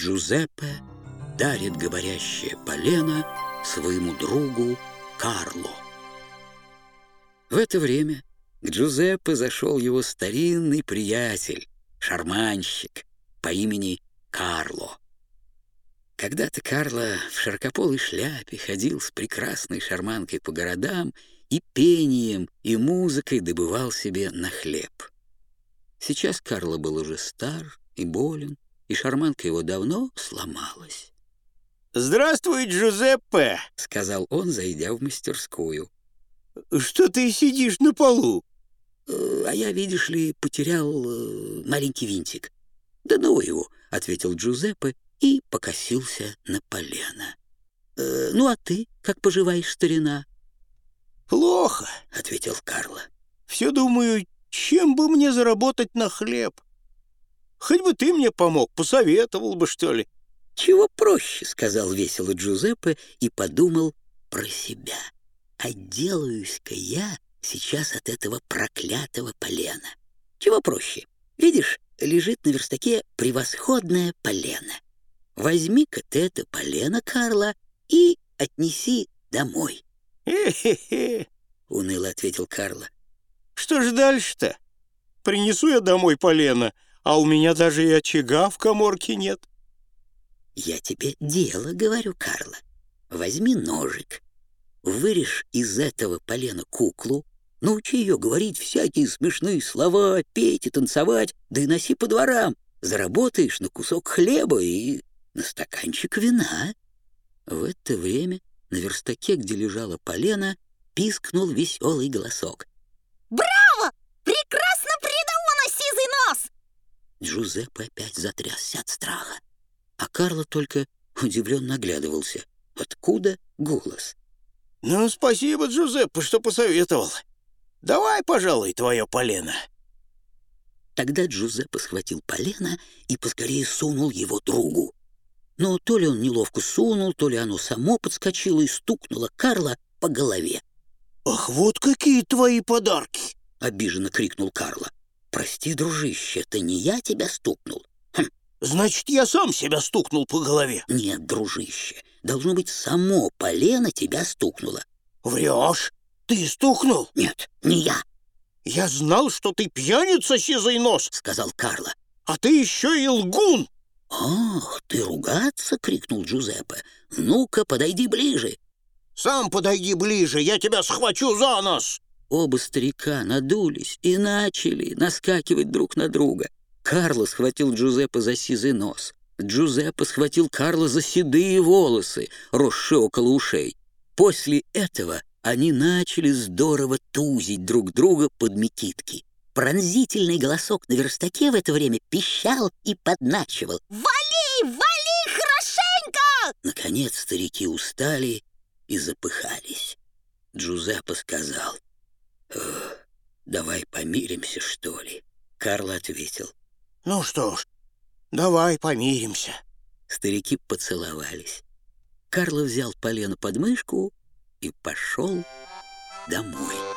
Джузеппе дарит говорящее полено своему другу Карло. В это время к Джузеппе зашел его старинный приятель, шарманщик по имени Карло. Когда-то Карло в широкополой шляпе ходил с прекрасной шарманкой по городам и пением, и музыкой добывал себе на хлеб. Сейчас Карло был уже стар и болен, и шарманка его давно сломалась. «Здравствуй, Джузеппе!» — сказал он, зайдя в мастерскую. «Что ты сидишь на полу?» «Э, «А я, видишь ли, потерял э, маленький винтик». «Да ну его!» — ответил Джузеппе и покосился на полено. «Э, «Ну а ты как поживаешь, старина?» «Плохо», — ответил Карло. «Все думаю, чем бы мне заработать на хлеб? Хоть бы ты мне помог, посоветовал бы, что ли». «Чего проще», — сказал весело Джузеппе и подумал про себя. «Отделаюсь-ка я сейчас от этого проклятого полена. Чего проще? Видишь, лежит на верстаке превосходное полено. Возьми-ка ты это полено, Карла, и отнеси домой». «Хе-хе-хе», — уныло ответил Карла. «Что ж дальше-то? Принесу я домой полено, а у меня даже и очага в коморке нет». «Я тебе дело говорю, Карла. Возьми ножик, вырежь из этого полена куклу, научи ее говорить всякие смешные слова, петь и танцевать, да и носи по дворам. Заработаешь на кусок хлеба и на стаканчик вина». В это время на верстаке, где лежала полена, пискнул веселый голосок. «Браво! Прекрасно придумано, сизый нос!» Джузеппе опять затрясся от страха, а Карло только удивленно оглядывался. Откуда голос? «Ну, спасибо, Джузеппе, что посоветовал. Давай, пожалуй, твое полено». Тогда Джузеппе схватил полено и поскорее сунул его другу. Но то ли он неловко сунул, то ли оно само подскочило и стукнуло Карла по голове. «Ах, вот какие твои подарки!» — обиженно крикнул Карла. «Прости, дружище, это не я тебя стукнул». Хм. «Значит, я сам себя стукнул по голове?» «Нет, дружище, должно быть, само полено тебя стукнуло». «Врешь? Ты стукнул?» «Нет, не я». «Я знал, что ты пьяница, сизый нос», — сказал Карла. «А ты еще и лгун!» «Ах, ты ругаться!» — крикнул Джузеппе. «Ну-ка, подойди ближе!» «Сам подойди ближе, я тебя схвачу за нос!» Оба старика надулись и начали наскакивать друг на друга. Карло схватил Джузеппе за сизый нос. Джузеппе схватил Карло за седые волосы, росшие около ушей. После этого они начали здорово тузить друг друга под метитки. Пронзительный голосок на верстаке в это время пищал и подначивал. «Вали! Вали хорошенько!» Наконец старики устали и запыхались. Джузеппе сказал, «Давай помиримся, что ли?» Карл ответил, «Ну что ж, давай помиримся». Старики поцеловались. Карло взял полено под мышку и пошел домой.